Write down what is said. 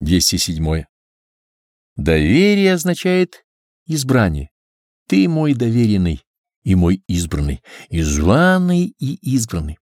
207. Доверие означает избрание. Ты мой доверенный и мой избранный, и званый, и избранный.